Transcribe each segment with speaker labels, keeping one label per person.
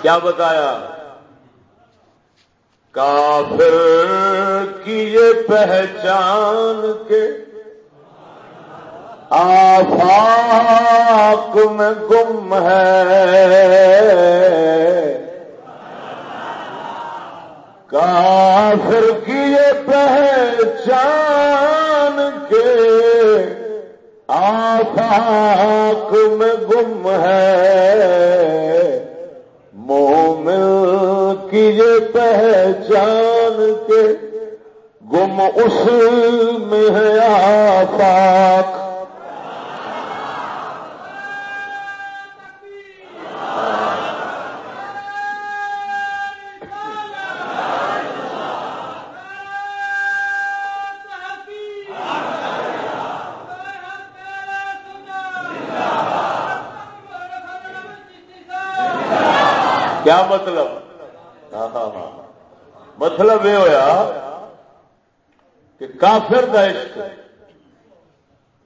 Speaker 1: کیا بتایا؟ کافر کی یہ پہچان کے آفاق میں گم ہے۔ کافر کی یہ پہچان کے آفاق میں گم ہے۔ مومن کی یہ پہچان کے گم اس میں ہے آفاق۔ کیا مطلب؟ ہاں ہاں ہاں, ہاں۔ مطلب یہ ہوا کہ کافر کا عشق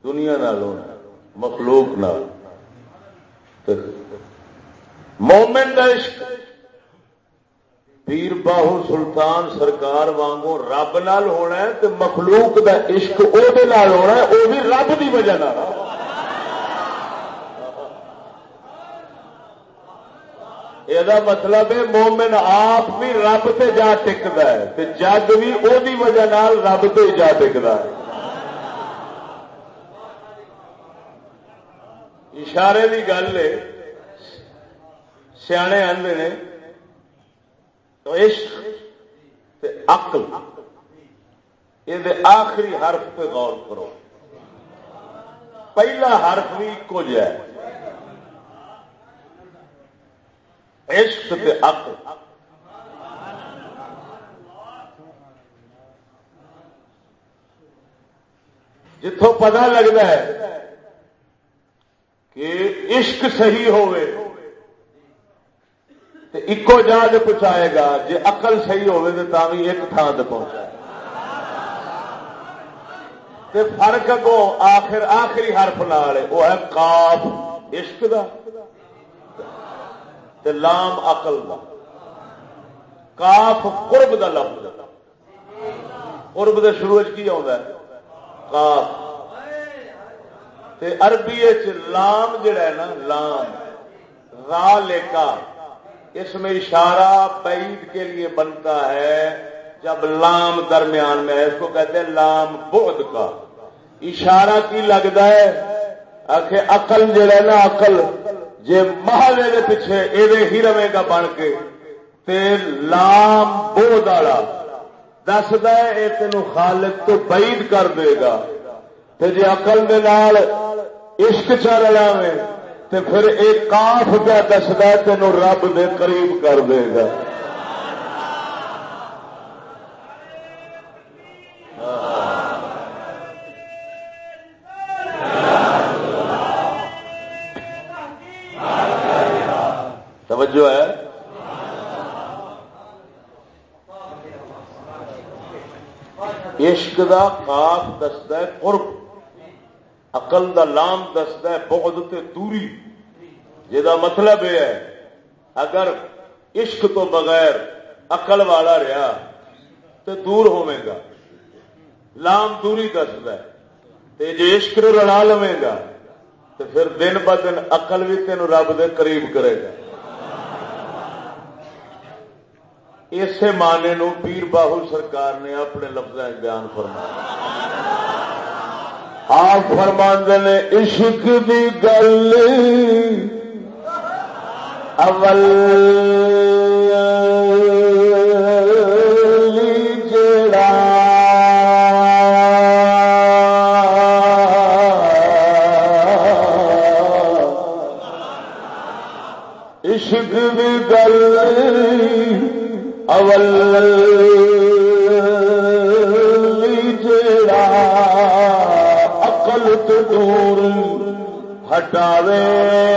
Speaker 1: دنیا نال مخلوق نال۔ مومن کا عشق پیر باہو سلطان سرکار وانگو رب نال ہونا ہے تو مخلوق کا عشق وہ ہونا ہے وہ بھی رب کی وجہ یہ مطلب ہے مومن آپ بھی رب سے جا ٹکتا ہے جگ بھی وہی وجہ رب سے جا ٹکتا ہے اشارے کی گل ہے سیانے آدھے نے عشق اقل یہ آخری حرف پہ غور کرو پہلا حرف بھی ایک جہ عشق تے عقل۔ جتوں پتا لگتا ہے کہ عشق صحیح ہوئے تو ایکو جہاں پہنچائے گا جی اقل صحیح ہوئے تو تھی ایک تھان سے فرق کو آخر آخری حرف نال وہ ہے کاف عشق کا تے لام اقل دا۔ کاف قرب دا لفظ قرب دے شروع کی آتا ہے؟ کاف۔ تے عربی لام جڑا ہے نا، لام۔ را لے اس میں اشارہ بعید کے لیے بنتا ہے جب لام درمیان میں ہے۔ اس کو کہتے ہیں لام بہت کا۔ اشارہ کی لگتا ہے؟ آخر اقل جڑا نا اقل جی محلے پیچھے ایویں ہی رہے گا بن کے تے لام بو والا دستا اے یہ تین خالق تو بعید کر دے گا تے جی اقل دے نال عشق چل رہا تے پھر ایک کاف پہ دستا تین رب دے قریب کر دے گا توجہ ہے عشق دا خاف دستا ہے قرب اقل دا لام دستا ہے بہت تے دوری۔ جہاں مطلب یہ ہے، اگر عشق تو بغیر اقل والا رہا تو دور گا۔ لام دوری دستا ہے جی عشق رلا لوگ گا تو پھر دن ب دن اقل بھی تین رب دے قریب کرے گا۔ اسی معنی نو پیر باہل سرکار نے اپنے لفظ بیان فرمایا۔ آپ فرماند نے، عشق دی گل اول اول جڑا اقل تو دور ہٹاوے۔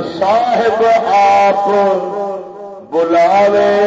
Speaker 1: صاحب آپ بلاوے۔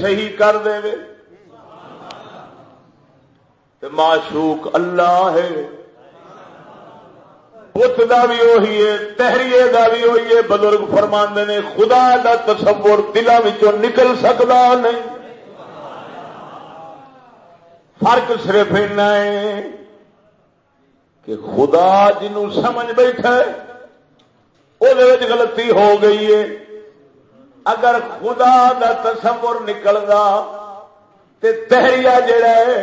Speaker 1: صحیح کر دے معشوق اللہ ہے۔ بت کا بھی وہی ہے تحریے کا بھی وہی ہے۔ بزرگ فرماندے نے، خدا کا تصور دلوں نکل سکتا نہیں۔ فرق صرف ہے کہ خدا جنوں سمجھ بیٹھا وہ غلطی ہو گئی ہے۔ اگر خدا دا تصور نکلدا تے تہریا جڑا ہے،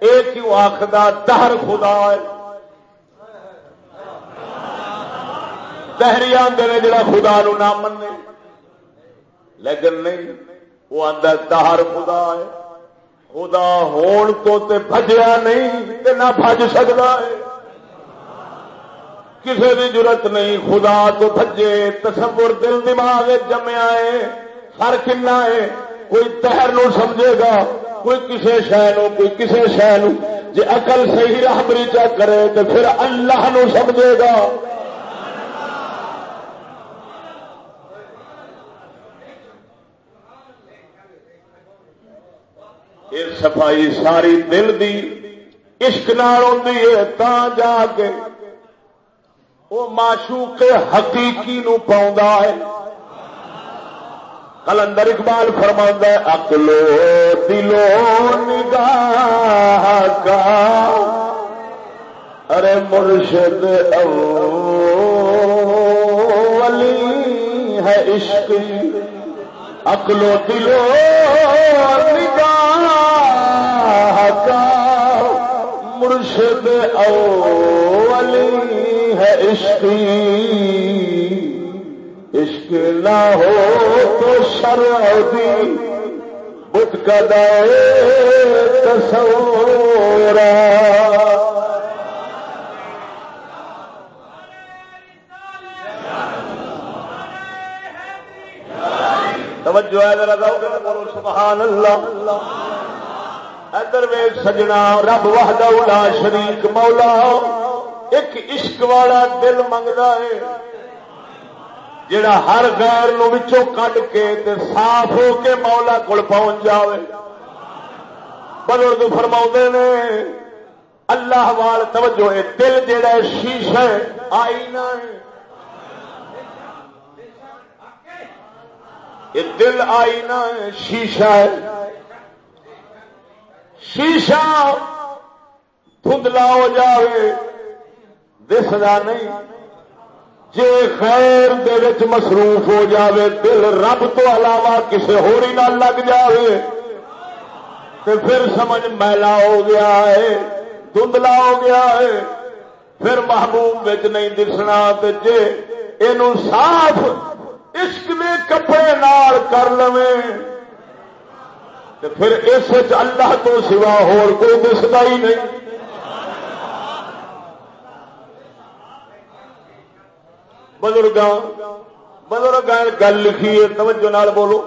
Speaker 1: اے کیوں آخد دہر خدا ہے؟ تہری آدھے جڑا خدا نو نہ منے لیکن نہیں وہ آدھا دہر خدا ہے۔ خدا ہون تو تے بجیا نہیں تے نہ بج سکتا ہے۔ کسی کی ضرورت نہیں، خدا تو بجے تصور دل دماغ جمیا ہے ہر کنا ہے، کوئی تہر نو سمجھے گا، کوئی کسی شہ کوئی کسی شہ جی اقل صحیح راہبری چا کرے تو پھر اللہ نو سمجھے گا۔ یہ صفائی ساری دل دی، عشق نال ہوتی ہے تا جا کے وہ معشوق حقیقی نو پاؤں ہے۔ کلندر اقبال فرما اکلو دلو، نگاہ کا۔ ارے مرشد اولی ہے عشق۔ اکلو دلو، نگاہ کا۔ مرشد اولی ہے عشق عشق نہ ہو تو شرعی بت کا تصور توجہ ہے ذرا بولو سبحان اللہ۔ ادھر ویگ سجنا، رب وحدہ لا شریک، مولا، ایک عشق والا دل منگتا ہے جڑا ہر غیر نو کٹ کے تے صاف ہو کے مولا کول پہنچ جائے بزرگ فرما نے، اللہ وال توجہ ہے، دل جڑا شیش ہے آئی نہ یہ دل آئی نہ شیشہ ہے۔ شیشہ دھندلا ہو جائے دسنا نہیں۔ جے خیر دے مصروف ہو جاوے، دل رب تو علاوہ کسی ہوری نہ لگ جاوے۔ تو پھر سمجھ میلا ہو گیا ہے دھندلا ہو گیا ہے۔ پھر محبوب نہیں دسنا جے یہ صاف عشق میں کپڑے نال کر پھر اس اللہ تو سوا کوئی دستا ہی نہیں۔ بزرگ بزرگ گل لکھی ہے توجہ نال بولو۔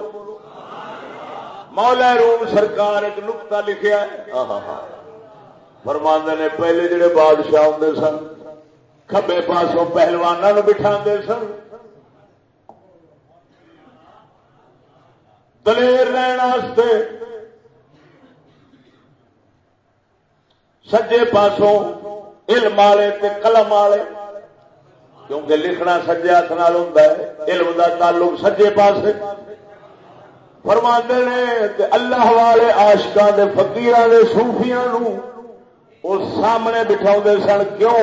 Speaker 1: مولا روم سرکار ایک نقتا لکھا فرماندے نے پہلے جڑے بادشاہ ہوں سن کبے پاسوں پہلوانوں بٹھا سن۔ دلیر رہنے سجے پاسوں علم والے قلم والے، کیونکہ لکھنا سجے ہاتھ ہوں علم کا تعلق سجے پاس فرما نے اللہ والے آشکا کے فکیر سوفیا سامنے بٹھا سن۔ کیوں؟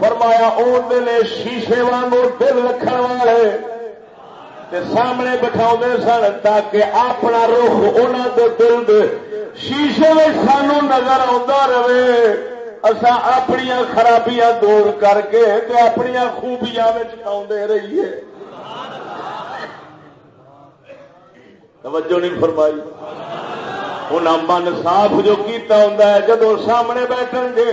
Speaker 1: فرمایا نے شیشے وانگو دل رکھنے والے سامنے بٹھا سن تاکہ اپنا رخ انہوں کے دل دے شیشے میں سانو نظر آتا رہے۔ اصا اپنی خرابیاں دور کر کے اپنی خوبیاں رہیے۔ توجہ نہیں فرمائی۔ انہیں من صاف جو کیتا ہوں جدو سامنے بیٹھن گے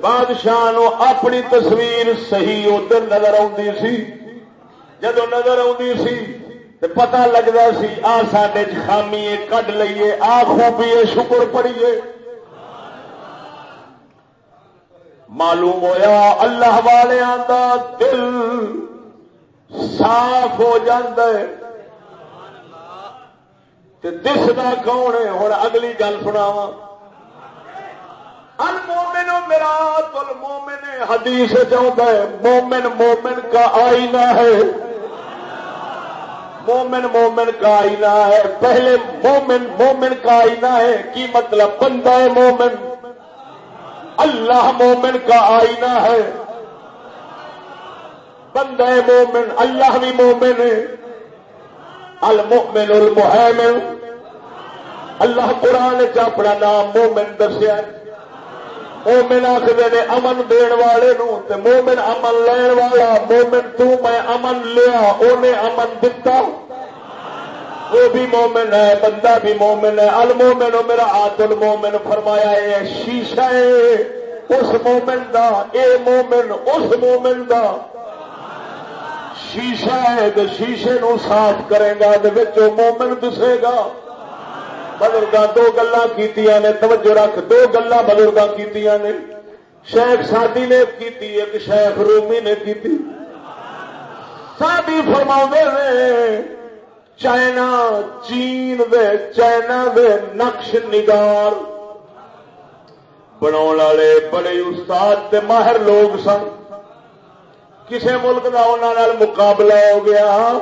Speaker 1: بادشاہ اپنی تصویر صحیح ادھر نظر آتی سی۔ جدو نظر آتی سی پتا لگتا سی، آ سڈے خامی کڈ لیے آ خوبی شکر پڑیے۔ معلوم ہویا، اللہ والوں دل صاف ہو دستا کون ہے؟ ہوں اگلی گل سناوا المومن میرا تل مومن حدیث چاہتا ہے، مومن مومن کا آئینہ ہے۔ مومن مومن کا آئینہ ہے۔ پہلے مومن مومن کا آئینہ ہے۔ کی مطلب؟ بندہ ہے مومن۔ اللہ مومن کا آئینہ ہے۔ بندہ مومن، اللہ بھی مومن ہے۔ المؤمن المحمن اللہ قرآن چ اپنا نام مومن دسیا مومن آخر نے امن دن والے مومن امن لین والا، مومن تو میں امن لیا انہیں امن دتا۔ وہ بھی مومن ہے، بندہ بھی مومن ہے۔ المومن میرا آت المومن، فرمایا یہ شیشہ ہے اس مومن دا، اے مومن، اس مومن دا۔ شیشہ ہے تو شیشے نو صاف کرے گا تو مومن دسے گا۔ بزرگ دو گلا کی توجہ رکھ، دو گلا بزرگ کی نے۔ شیخ سادی نے کی ایک شیخ رومی نے کی سادی فرما نے، چائنا، چین دے، چائنا دے نقش نگار۔ بنا والے بڑے استاد تے ماہر لوگ سن۔ کسے ملک کا انہوں مقابلہ ہو گیا۔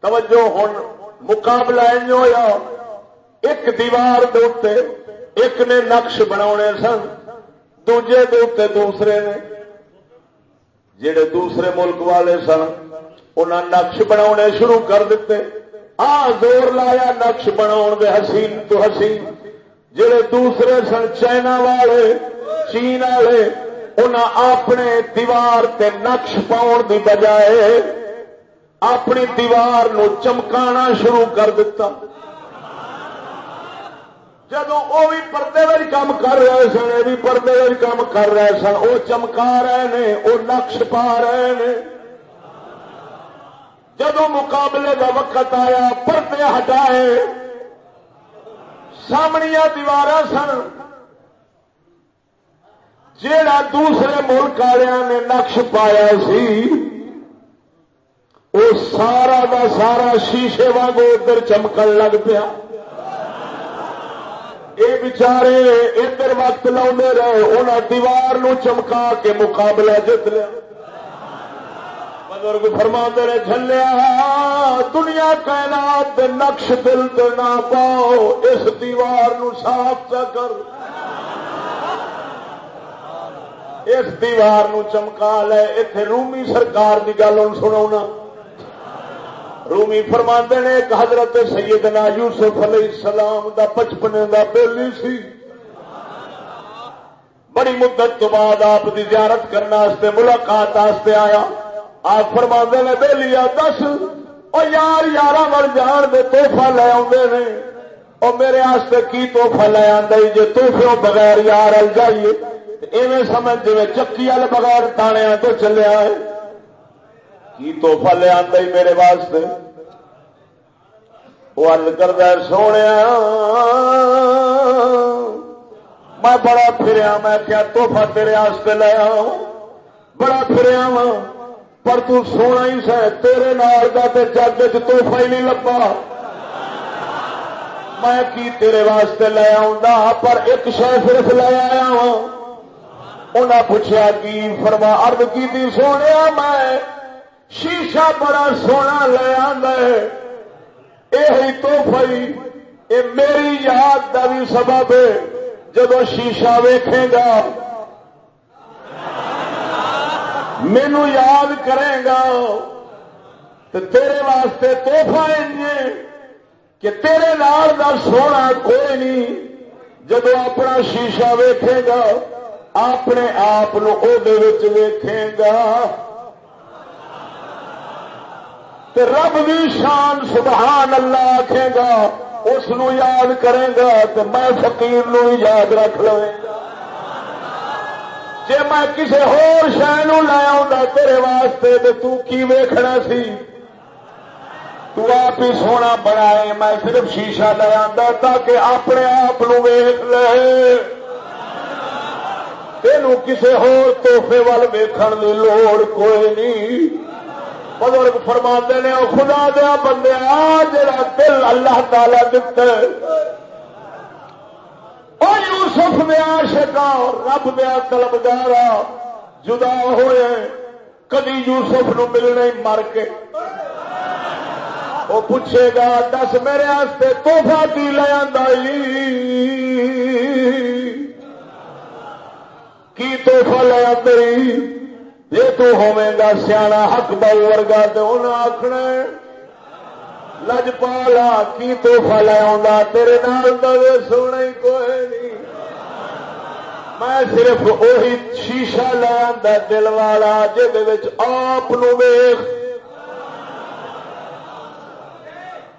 Speaker 1: توجہ ہوں مقابلہ ہوا ایک دیوار دے ایک نے نقش بنا سن، دوجے دے دوسرے نے۔ جڑے دوسرے ملک والے سن انہیں نقش بنا شروع کر دیتے آ زور لایا نقش بنا حسین تو حسین۔ جڑے دوسرے سن چائنا والے، چین والے انہیں اپنے دیوار تے نقش پاؤن دی بجائے اپنی دیوار نو چمکانا شروع کر دیتا جب وہ بھی پردے میں کام کر رہے سن یہ بھی پردے میں کام کر رہے سن وہ چمکا رہے ہیں وہ نقش پا رہے ہیں جب مقابلے کا وقت آیا، پردے ہٹائے۔ سامنیا دیوار سن۔ جا دوسرے ملک والوں نے نقش پایا سی وہ سارا کا سارا شیشے واگ ادھر چمکن لگ پیا۔ یہ بچارے ادھر وقت لا رہے انہیں دیوار نو چمکا کے مقابلہ جت لیا۔ بزرگ فرما نے چلیا دنیا کائنات نقش دل تو نہ پاؤ، اس دیوار نو صاف کر۔ اس دیوار نو چمکا لے اتے رومی سرکار کی گل سنا رومی فرما نے ایک حضرت سیدنا یوسف علیہ السلام دا بچپنے دا بیلی سی۔ بڑی مدت تو بعد آپ دی زیارت کرنے ملاقات آیا۔ آپ فرما نے بہلی آ، دس۔ اور یار یار مر جان دے توحفہ لے آدھے اور میرے آستے کی توحفہ لے آدھے جی توحفے بغیر یار ال جائیے ایویں سمجھ جی چکی وال بغیر تانیا تو چلیا ہے کی توحفہ لے آدھا میرے واسطے؟ وہ ارد کردہ سونے میں بڑا پھریا، میں کیا توحفہ تیرے آستے لے آؤں۔ بڑا پھریا وا پر تو سونا ہی سہ تیرے نال کا تو جگ چوفا ہی نہیں لبا میں کی تیرے واسطے لے آؤں پر ایک شہ صرف لے آیا وا انہیں پوچھا کی فرما ارد کی سونے میں شیشہ بڑا سونا لے آ یہ توحفہ یہ میری یاد کا بھی سبب ہے۔ جب شیشہ ویکھے گا مینو یاد کرے گا۔ تو تیرے واسطے توحفہ جی، کہ تیرے نال کا سونا کوئی نہیں۔ جب اپنا شیشہ ویکھے گا، اپنے آپ ویکھے گا۔ رب بھی شان سبحان اللہ آخے گا، اس یاد کرے گا تو میں فقیر نو یاد رکھ لوں گا۔ جی میں کسی ہور شہ لے آ تیرے واسطے تو تو کی ویکھنا سی؟ تو آپ ہی سونا بنائے، میں صرف شیشہ لے آتا تاکہ اپنے آپ ویخ لے۔ تین کسی ہور توحفے وال ویکھن کی لوڑ کوئی نہیں۔ بزرگ فرما نے خدا دیا بندے جا دل اللہ تعالی دتا یوسف دیا شکا رب دیا کلبدارا جدا ہوئے کدی یوسف نو ملنے مر کے۔ وہ پوچھے گا، دس میرے توحفہ کی لے کی توحفہ لیا تری جی تو ہوے گا سیاح حق بل ورگا تو انہیں آخنا لج پالا کی توحفہ لے آ تیرے نال سونا ہی کوئی نہیں میں صرف وہی شیشہ لے آتا دل والا جہد آپ ویخ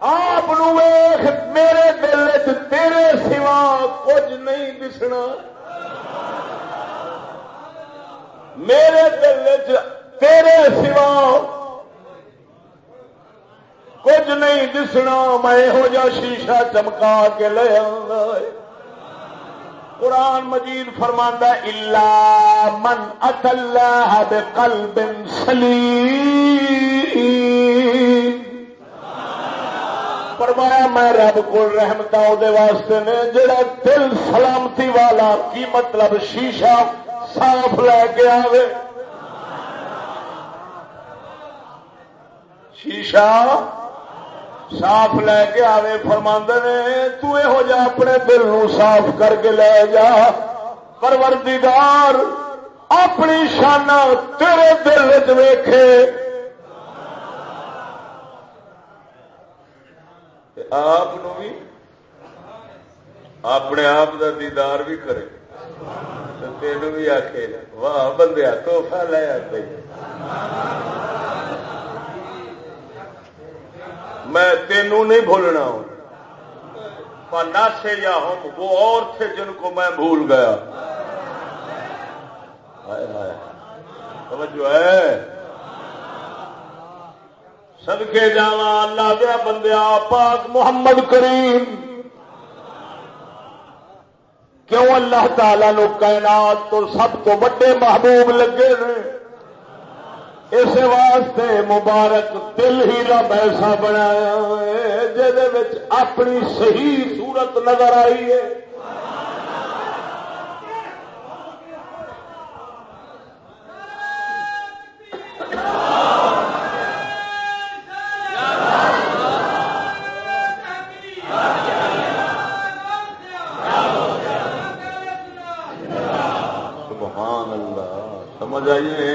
Speaker 1: آپ ویخ میرے دل چ تیرے سوا کچھ نہیں دسنا میرے دل تیرے سوا کچھ نہیں دسنا، میں یہو جا شیشہ چمکا کے لے قرآن مجید فرماندہ، الا من اطلح بقلب سلیم فرمایا، میں رب کو رحمتا واسطے نے، جڑا دل سلامتی والا، کی مطلب شیشہ صاف لے کے آوے۔ شیشہ صاف لے کے آوے فرما نے، تو ہو جا اپنے دل نو صاف کر کے لے جا۔ پروردگار، اپنی شانہ تیرے دل ویکھے۔ آپ بھی، اپنے آپ کا دیدار بھی کرے۔ تین بھی آخ واہ بندیا توحفہ لے آتے میں تینوں نہیں بھولنا ہوں۔ نہ سے یا ہم وہ اور تھے جن کو میں بھول گیا۔ جو ہے۔ سد کے جا اللہ دیا بندیا پاک محمد کریم۔ کیوں اللہ تعالی نو کائنات تو سب تو بڑے محبوب لگے نے؟ اس واسطے مبارک دل ہی رب ایسا بنایا جہد اپنی صحیح صورت نظر آئی ہے سبحان اللہ سمجھ آئیے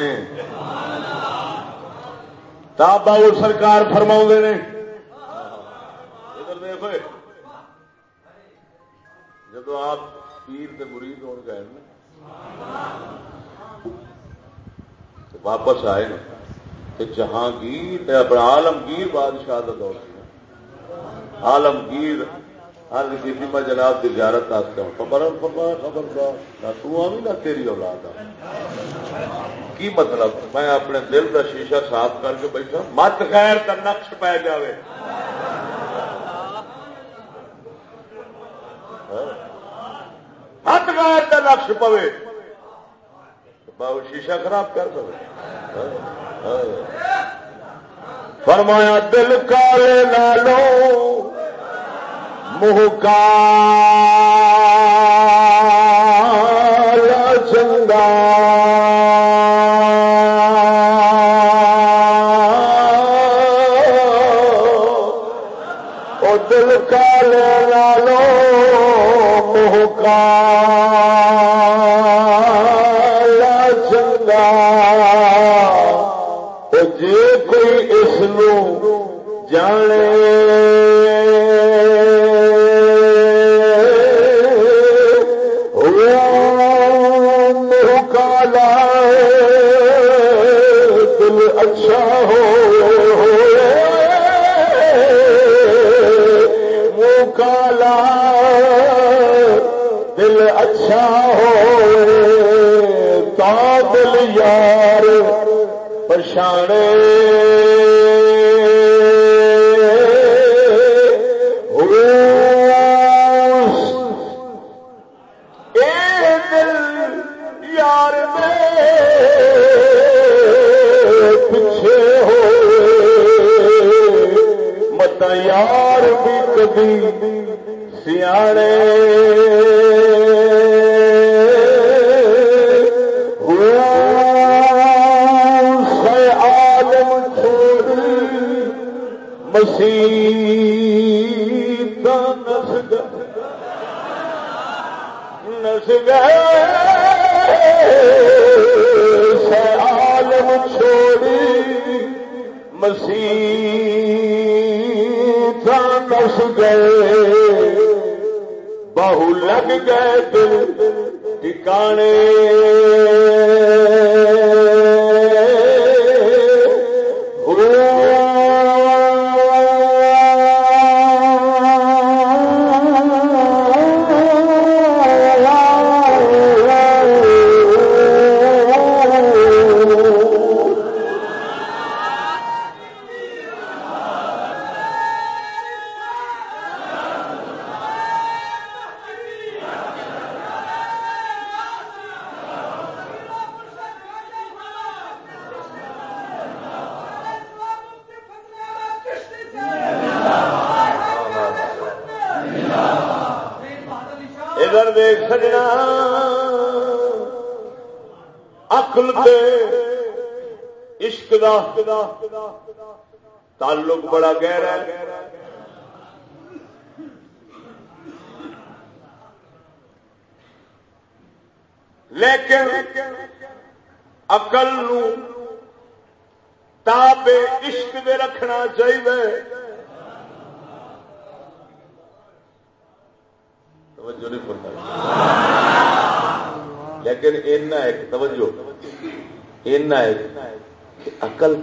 Speaker 1: تاب سرکار فرما نے۔ ادھر دیکھو۔ جب آپ پیر کے مرید ہو گئے واپس آئے نا۔ جہانگیر اپنا آلمگیر بادشاہ کا دور آلمگیر ہر جی کی میں جناب کی زیارت خبر خبر خبردار، نہ تو بھی نہ تیری اولاد آ کی مطلب؟ میں اپنے دل کا شیشہ صاف کر کے بیٹھا۔ مت خیر کا نقش پی جائے مت خیر کا نقش پوے۔ باؤ شیشہ خراب کر دو فرمایا، دل کالے لالو منہ کا چنگا جی کوئی اس جانے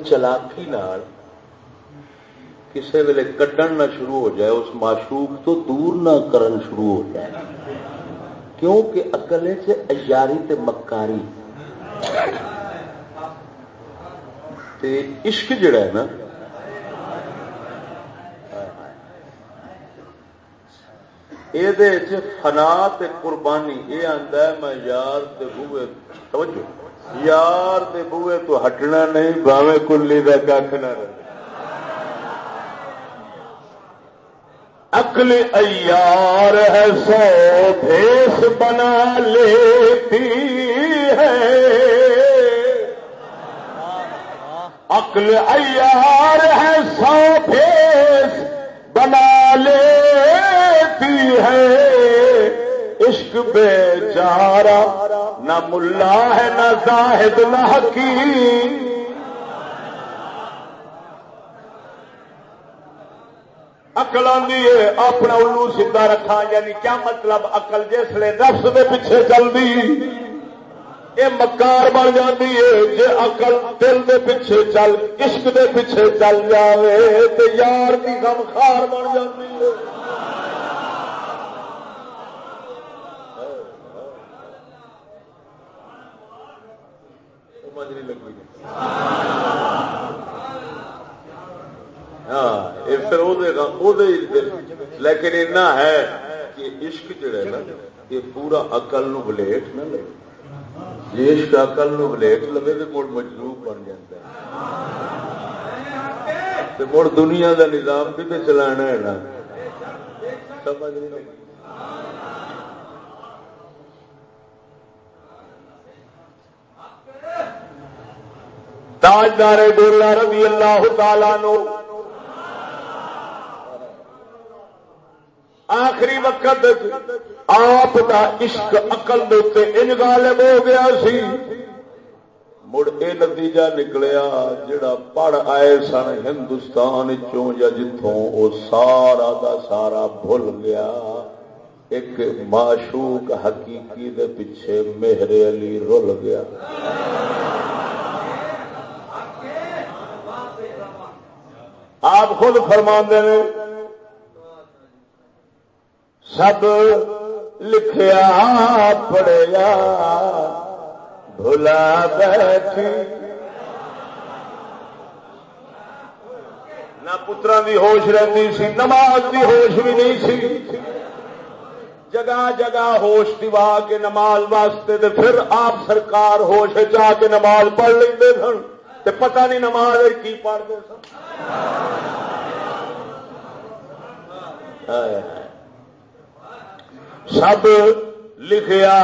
Speaker 1: چلاکی نال کسی ویلے کڈن نہ شروع ہو جائے اس معشوق تو دور نہ کرن شروع ہو جائے کیونکہ اکلے سے اجاری تے مکاری تے عشق جڑا ہے نا یہ فنا قربانی یہ آتا ہے میں یار بوے توجہ یار دے بوئے تو ہٹنا نہیں باوے کلی کا کھ نہ اکل ایار ہے، سو بھیس بنا لیتی ہے۔ اکل ایار ہے، سو بھیس بنا لیتی ہے۔ عشق عشق بے چارا نہ ملا ہے، نہ زاہد، نہ حکیم۔ اقل آدھی ہے اپنا الو سیدا رکھا یعنی کیا مطلب؟ اقل جسے نفس دے پیچھے چلتی یہ مکار بن جاتی ہے جی اقل دل دے پیچھے چل، عشق دے پیچھے چل جائے تو یار کی غم خار بن جاتی ہے۔ ہاں لیکن اینا ہے کہ عشق جڑا ہے نا، یہ پورا اقل نو بلیٹ نہ لے۔ جی عشق اقل نو بلیٹ لوے تو مڑ مجلوب بن جاتا ہے۔ مڑ دنیا دا نظام بھی تو چلانا ہے نا؟ سمجھ نہیں تاجدار ڈولا رضی اللہ تعالی نو آخری وقت آپ دا عشق اقل ان غالب ہو گیا سی۔ مڑ اے نتیجہ نکلیا جڑا پڑھ آئے سن ہندوستان چوں یا جتوں او سارا دا سارا بھول گیا۔ ایک معشوق حقیقی دے پیچھے مہر علی رول گیا۔ آپ خود فرما نے، سب لکھیا پڑیا، بھلا بیٹھی۔ نہ پترا دی ہوش رہتی سی، نماز دی ہوش بھی نہیں سی۔ جگہ جگہ ہوش دوا کے نماز واسطے دے پھر آپ سرکار ہوش چاہ کے نماز پڑھ لیں سن۔ تے پتہ نہیں نماز کی پڑھتے سن۔ سب لکھیا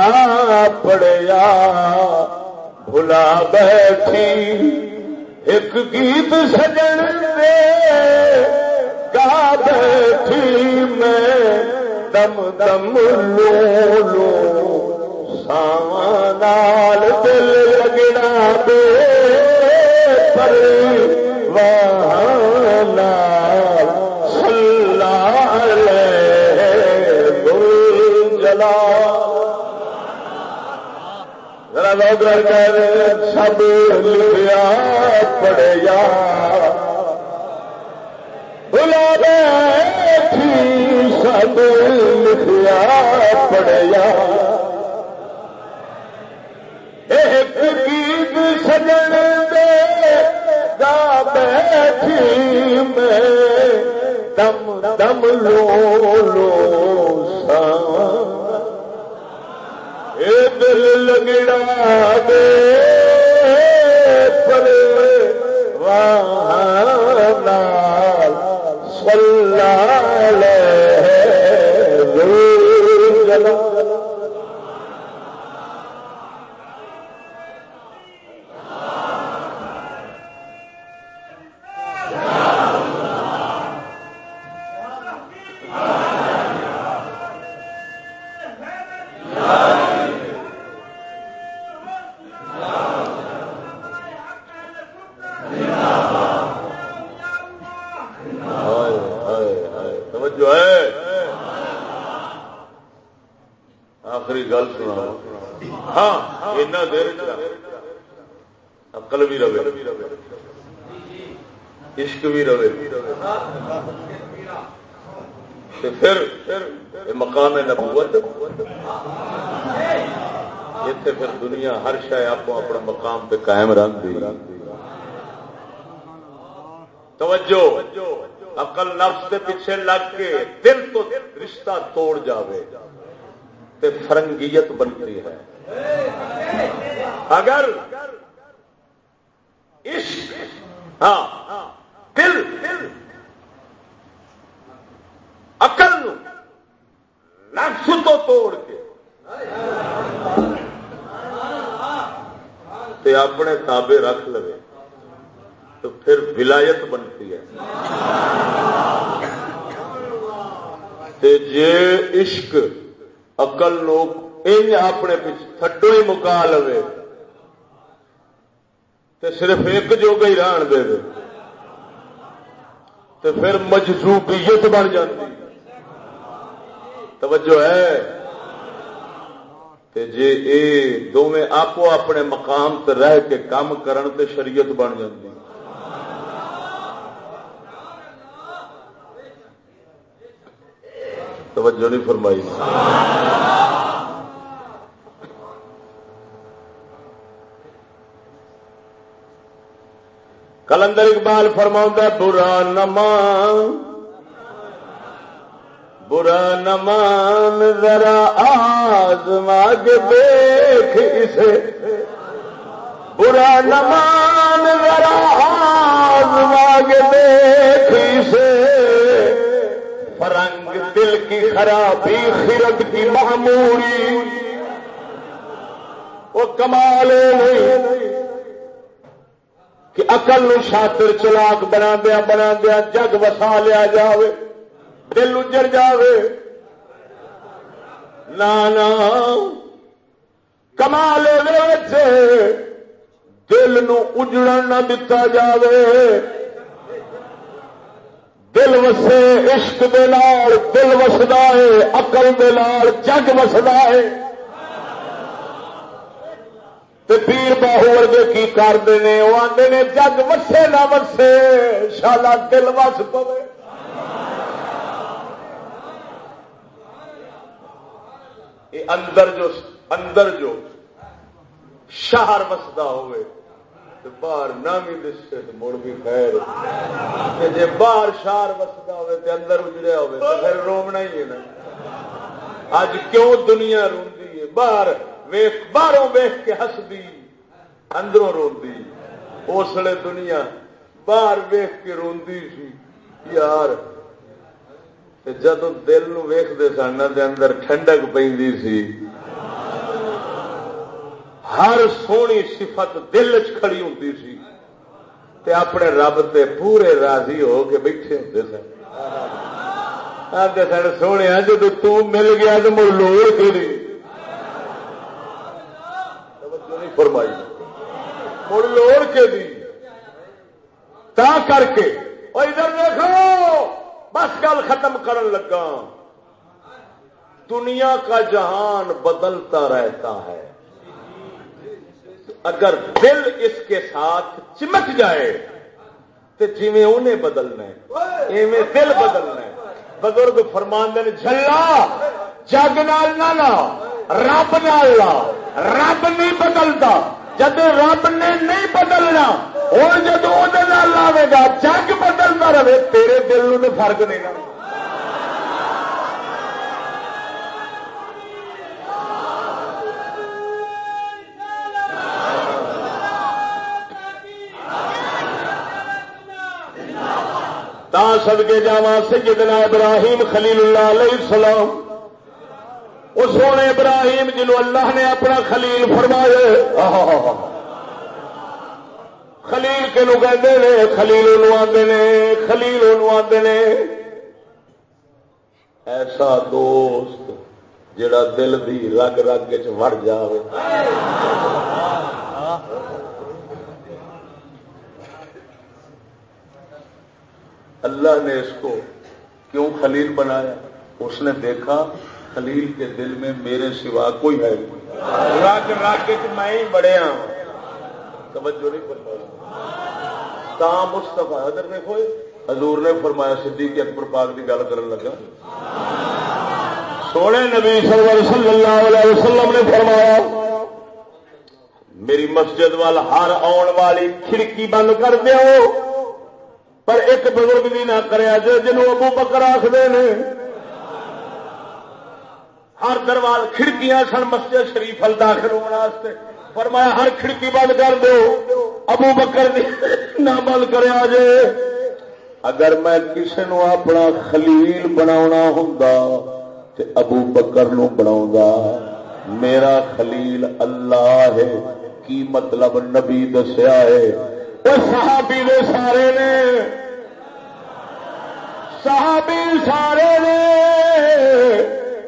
Speaker 1: پڑیا بھلا بیٹھی، ایک گیت سجن دے، گا بیٹھی میں، دم دم لو لو سامان دل لگنا دے۔ سب لیا پڑیا بلا بیٹھی سب لکھیا پڑیا ایک گیت سجن بیٹھی میں دم دم لو لو اے دل لگڑا دے پر وہاں سلا ہاں، لے عشق بھی رہے۔ پھر مقام نبوت۔ اتنے پھر دنیا ہر شاید آپ اپنا مقام پہ قائم رنگ دی توجہ۔ عقل نفس کے پیچھے لگ کے دل تو رشتہ توڑ جاوے۔ تے فرنگیت بنتی ہے۔ اگر عشق ہاں دل اقل نفس تو توڑ کے تے اپنے تابے رکھ لو تو پھر ولایت بنتی ہے۔ تے جے عشق اقل لوگ یہ اپنے پیچھے تھڈو ہی مکا لو تو صرف ایک جو گئی ران دے دے تو پھر مجزوبیت بن جاتی توجہ ہے تے جے اے دونوں آپ اپنے مقام تے رہ کے کام کرن تے شریعت بن جاتی توجہ نہیں فرمائی۔ کلندر اقبال فرما برا نمان برا نمان ذرا آزما کے دیکھ اسے۔ برا نمان ذرا آزما کے دیکھ اسے۔ فرنگ دل کی خرابی، خرد کی معمولی وہ کمال ہوئی کہ اقل شاطر چلاک بنا دیا بنا دیا جگ وسا لیا جاوے، دل اجڑ جاوے۔ نانا کمال دل نو اجڑن نہ دتا جاوے۔ دل وسے عشق دے دل وسدا ہے اقل دے جگ وسدا ہے۔ پیر باہو ورگے کی کرتے ہیں؟ وہ آتے نے، جگ وسے نہ وسے، شالا دل وس پوے۔ اندر جو اندر جو شہر وسدا ہوئے باہر نہ بھی دسے تو مڑ بھی خیر جی باہر شہر وسدا ہوئے تو اندر اجڑیا ہوئے تو پھر رومنا ہی ہے نا۔ اج کیوں دنیا روندی ہے؟ باہر ویخ، باہروں ویخ کے ہسدی، اندروں روندی۔ اسلے دنیا باہر ویخ کے روندی سی۔ یار جدو دل نو ویختے سن اندر ٹھنڈک پہ سی۔ ہر سونی صفت دل چ کھڑی ہوں سی۔ تے اپنے رب تے پورے راضی ہو کے بیٹھے ہوں سن۔ آتے سن، سونے جب تل گیا تو مڑ لوڑ کے فرمائی۔ مڑ لوڑ کے دی تا کر کے۔ اور ادھر دیکھو، بس گل ختم کرن لگا دنیا کا جہان بدلتا رہتا ہے۔ اگر دل اس کے ساتھ چمک جائے تو جی انہیں بدلنا ہے، ایویں دل بدلنا ہے۔ بزرگ فرمان دن جلا جگ نال نہ رب نال رب نہیں بدلتا۔ جب رب نے نہیں بدلنا اور جدو لاوے گا، جگ بدلتا رہے، تیرے دل میں فرق نہیں لگتا تا سدکے جا سیدنا ابراہیم خلیل اللہ علیہ السلام۔ وہ سونے ابراہیم جنو اللہ نے اپنا خلیل فرمایا خلیل کے لوگ آتے خلیل آتے نے، خلیل آتے نے۔ ایسا دوست جڑا دل دی رگ رگ چڑ جائے اللہ نے اس کو کیوں خلیل بنایا؟ اس نے دیکھا خلیل کے دل میں میرے سوا کوئی ہے رگ رگ میں ہی بڑے ہاں۔ توجہ نہیں فرمایا تا مستفا ادھر دیکھو حضور نے فرمایا صدیق اکبر پاک کی گل کرن لگا۔ سونے نبی صلی اللہ علیہ وسلم نے فرمایا میری مسجد وال ہر آن والی کھڑکی بند کر دیو۔ پر ایک بزرگ بھی نہ کرے جنوب ابو بکر آخر نے۔ ہر درواز کھڑکیاں سن مسجد شریف ال داخل ہونے فرمایا، ہر کھڑکی بند کر دو۔ ابو بکر نہ بند کر اگر میں کسی نو اپنا خلیل بنا ہوں تو ابو بکر نو بنا میرا خلیل اللہ ہے، کی مطلب نبی دسیا ہے؟ وہ صحابی دے سارے نے۔ صحابی سارے نے۔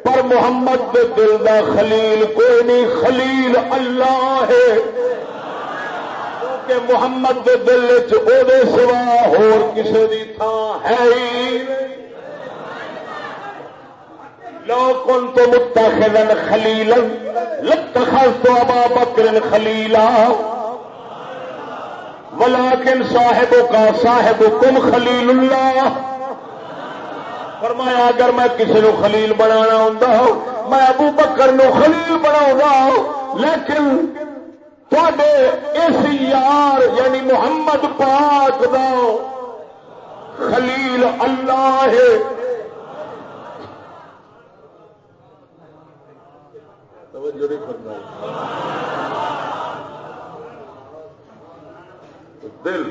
Speaker 1: پر محمد دے دل دا خلیل کوئی نہیں، خلیل اللہ ہے۔ کہ محمد دے دل چ سوا ہور کسی دی تھان ہے ہی لو کن تو متخذا خلیلا لتخذت ابا بکر خلیلا۔ ولیکن صاحب کا صاحب کم خلیل اللہ۔ فرمایا، اگر میں کسی نو خلیل بنا ہوں میں ابو بکر نو خلیل بنا لیکن اس یار یعنی محمد پاک دا خلیل اللہ ہے۔ دل۔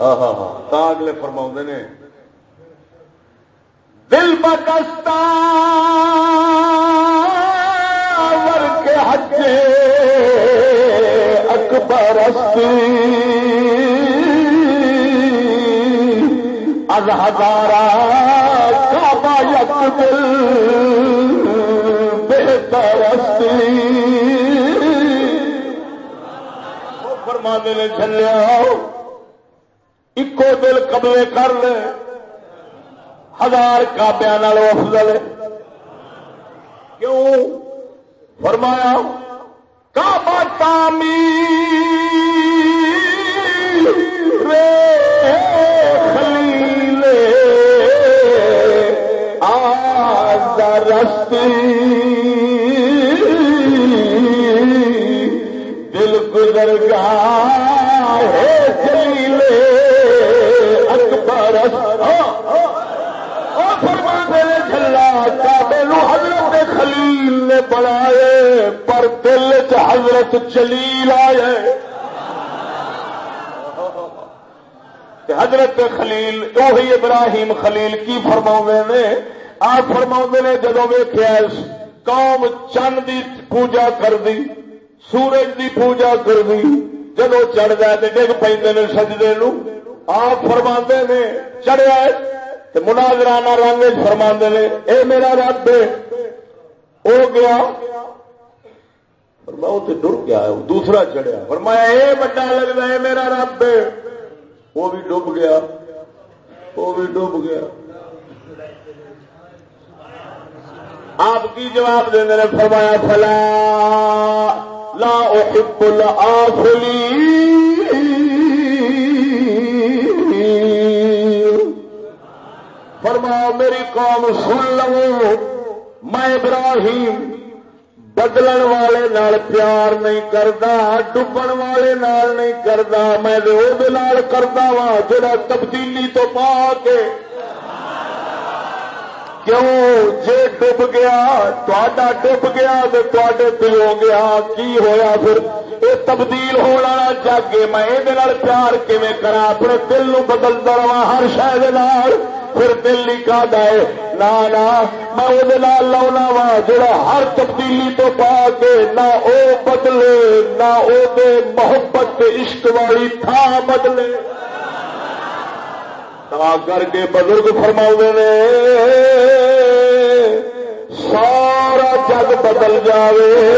Speaker 1: ہاں ہاں ہاں اگلے فرما نے۔ دل بکستا ور کے ہجے اکبر از ہزارا کعبہ یک دل بہتر فرما نے چلیا ایکو دل قبلے کر لے۔ ہزار کابیا افضل کیوں؟ فرمایا، کعبہ تعمیر حضرت آئے۔ حضرت خلیل وہی ابراہیم خلیل کی فرما نے، آپ فرما نے جدو ویخیا قوم چند کی پوجا کر دی سورج کی پوجا کر دی جدو چڑھ جائے تو ڈگ پہ سجدے نو، آپ فرما نے چڑھیا مناظرانہ رنگ فرما نے، اے میرا رب، ہو گیا فرما تو ڈر گیا دوسرا چڑھیا۔ فرمایا، اے بڑا لگتا ہے میرا رب۔ وہ بھی ڈب گیا۔ وہ بھی ڈب گیا۔ آپ کی جواب دیں فرمایا، فلا لا احب الافلین فرماؤ، میری قوم سن لو۔ میں ابراہیم بدلن والے نال پیار نہیں کرتا ڈبن والے نال نہیں کرتا میں کرتا وا جا تبدیلی تو پا کے کیوں جے ڈب گیا تا ڈب گیا تو دلوں گیا کی ہویا پھر یہ تبدیل ہونا جاگے میں یہ پیار کیون کرا اپنے دل نو بدلتا رہا ہر شاید پھر دل لکھا دے نہ میں وہ لاؤنا وا، جڑا ہر تبدیلی تو پا کے نہ او بدلے، نہ او دے محبت عشق والی تھا بدلے۔ تا کر کے بزرگ فرما نے، سارا جگ بدل جاوے،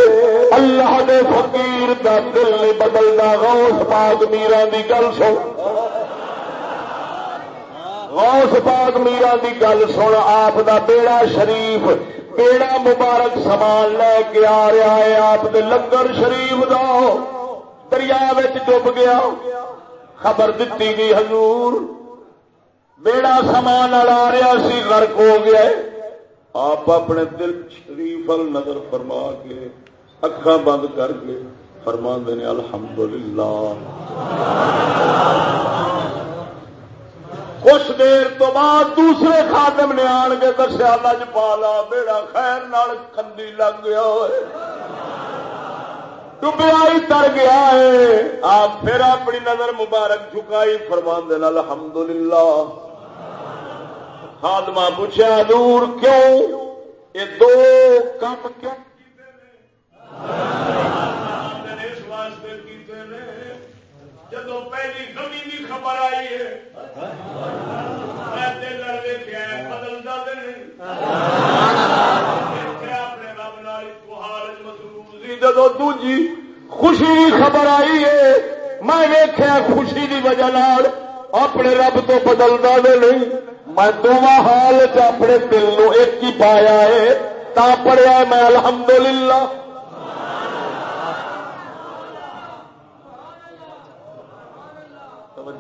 Speaker 1: اللہ دے فقیر دا دل نہیں بدلنا غوث پاک میرا دی گل سو غوث پاک میرا دی گل سن، آپ دا بیڑا شریف، بیڑا مبارک سامان لے کے آ رہا ہے، آپ دے لنگر شریف دا۔ دریا ڈب گیا۔ خبر دیتی گئی حضور۔ بیڑا سامان آ رہا سی، غرق ہو گیا۔ آپ اپنے دل شریف نظر فرما کے اکھا بند کر کے فرما دینے الحمدللہ۔ کچھ دیر تو بعد دوسرے خادم نے آن کے دسیا لج جی پالا، بیڑا خیر نال کندی لگ گیا ڈبیا ہی تر گیا ہے۔ آپ پھر اپنی نظر مبارک جھکائی فرما دینا الحمد للہ خادمہ پوچھا دور کیوں؟ یہ دو کم کیوں؟ پہلی کمی کی خبر آئی ہے۔ جی، خوشی کی خبر آئی ہے، میں ویخیا خوشی کی وجہ نال اپنے رب تو بدلتا دے نہیں میں دونوں حال چ اپنے دل نو ایک ہی پایا ہے، تا پڑیا میں الحمدللہ۔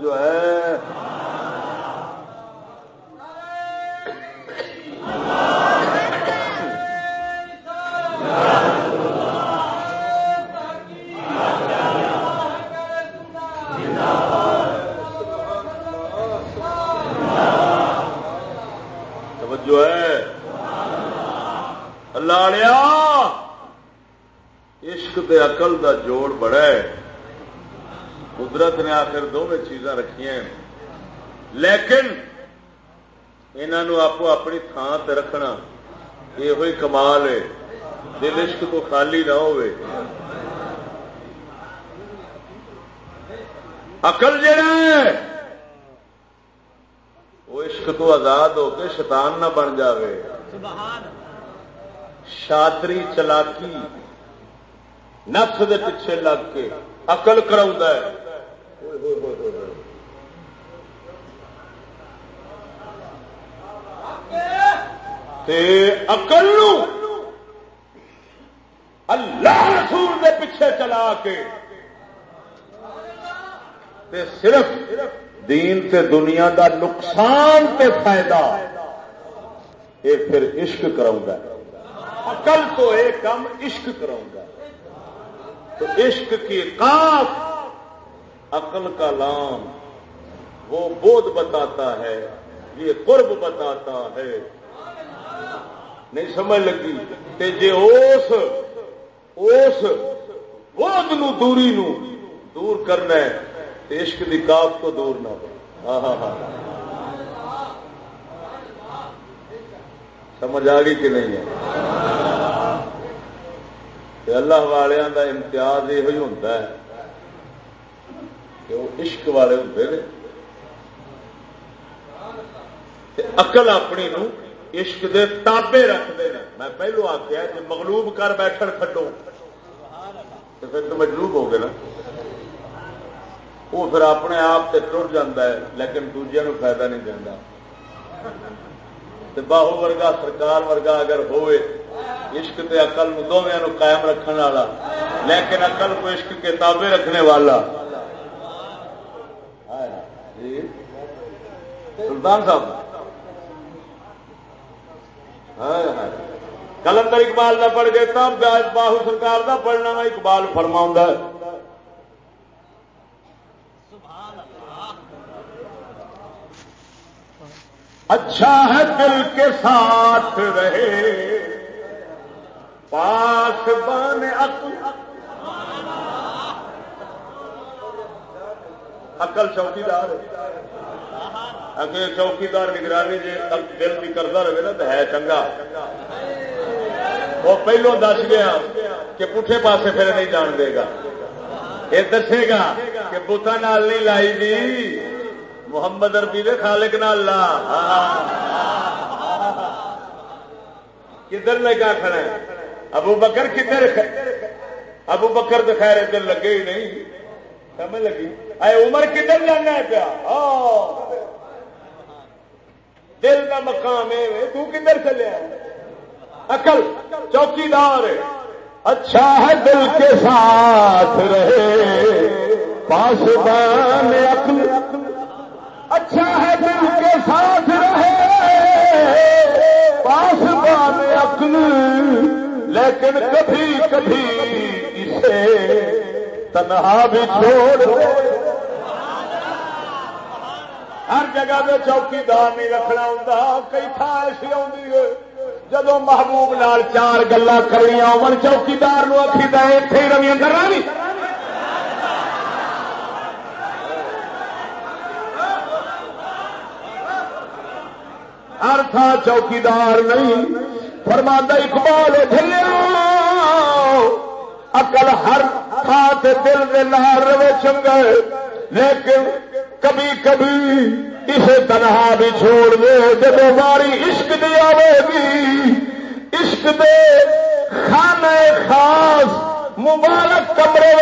Speaker 1: توجہ ہے۔ توجہ ہے۔ لاڑیا عشق تے عقل دا جوڑ بڑا ہے۔ قدرت نے آخر دونوں چیزاں رکھی لیکن انہوں آپ اپنی تھان تے رکھنا یہ کمال ہے۔ دل عشق تو خالی نہ ہو اقل جڑا ہے، وہ عشق تو آزاد ہو کے شیطان نہ بن جاوے۔ شاطری چلاکی، نفس دے پیچھے لگ کے اقل کرا اقل اللہ رسول دے پیچھے چلا کے تے صرف دین تے دنیا دا نقصان تے فائدہ یہ پھر عشق کراؤں گا عقل تو ایک کم عشق کراؤں گا تو عشق کی قاف عقل کا لام، وہ بودھ بتاتا ہے، یہ قرب بتاتا ہے۔ نہیں سمجھ لگی؟ تے جے اوس اوس بودھ نو، دوری نو دور کرنا ہے تو عشق کی کو دور نہ ہاں ہاں ہاں سمجھ آ گئی کہ نہیں ہے؟ اللہ والوں کا امتیاز یہ ہوتا ہے۔ کہ وہ عشق والے ہوں اقل اپنی نو عشق دے تابے رکھتے ہیں۔ میں پہلو آخیا کہ مغلوب کر بیٹھ کھڈو۔ تو پھر تو مجلوب ہو گئے نا۔ وہ پھر اپنے آپ سے ٹوٹ جا ہے، لیکن دوجے نو فائدہ نہیں دینا باہو ورگا سرکار ورگا اگر ہوئے، عشق تے اقل دونوں قائم رکھنے والا، لیکن اقل کو عشق کے تابے رکھنے والا جی۔ سلطان صاحب۔ کلندر اقبال نہ پڑھ گئے تب باہو سرکار کا پڑھنا اقبال فرما اچھا ہے دل کے ساتھ رہے۔ پاس بان اکل چوکی دار اگر نگرانی جی دل بھی کرتا رہے نا تو ہے چنگا۔ وہ پہلو دس گیا کہ پٹھے پاسے پھر نہیں جان دے گا۔ یہ دسے گا کہ بوتا نال نہیں لائی جی محمد اربی دے خالق نہ اللہ کدھر لگا کھڑا ہے؟ ابو بکر کدھر ابو بکر تو خیر ادھر لگے ہی نہیں۔ سمجھ لگی؟ اے عمر کدھر جانا ہے پیا۔ دل کا مقام ہے تو کدھر چلے اکل چوکی دار اچھا ہے دل کے ساتھ رہے۔ پاس اکل اچھا ہے دل کے ساتھ رہے۔ پاس بان عقل۔ لیکن کبھی کبھی اسے تنہا بھی چھوڑ ہر جگہ پہ چوکی دار نہیں رکھنا ہوں کئی تھان ایسی آ جدو محبوب نال چار گلا کرنی امن چوکیدار اکھی دے اتے رویاں کرنا نہیں ہر تھان چوکیدار نہیں فرما اقبال جلیا اکل ہر تھان سے دل کے نال رہے لیکن کبھی کبھی اسے تنہا بھی چھوڑ دے جب باری عشق دی آئے گی عشق دے خانے خاص مبارک کمرے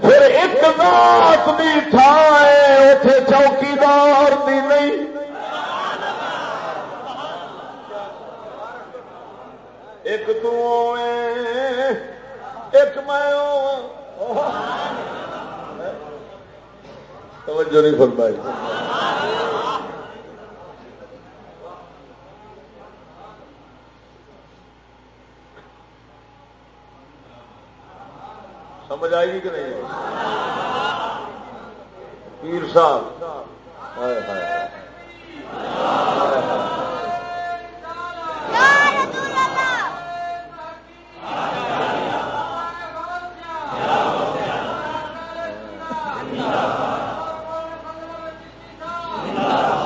Speaker 1: پھر ایک ذات بھی تھان اتے چوکیدار دی نہیں۔ ایک تو ایک میں توجہ نہیں فرمائی۔ سمجھ آئے گی کہ نہیں؟ پیر صاحب۔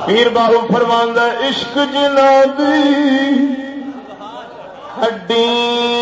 Speaker 1: پیر باہو فرماندہ عشق جنا ہڈی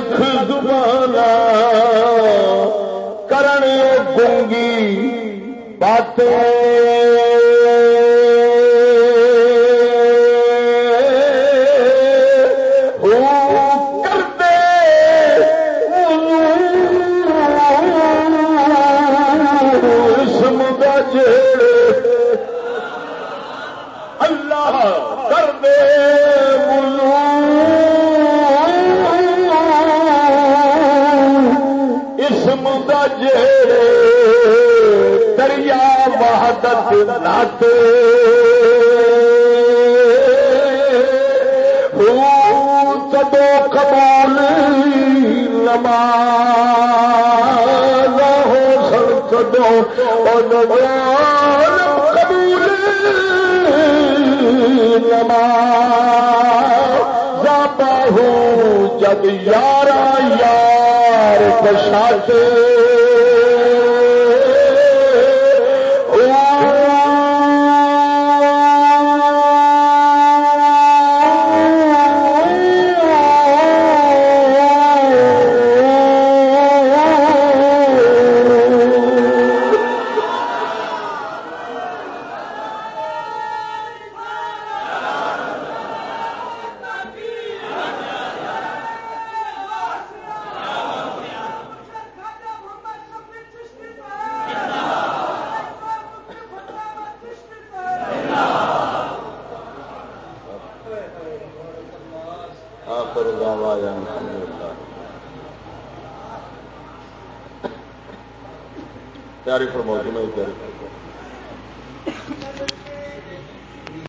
Speaker 1: رکھ زبانا کرن گونگی باتیں جے دریا وحدت ناتے کدو قبول نماز ہو سر کدو قبول نماز۔ باہو جب یارا یار پشاتے۔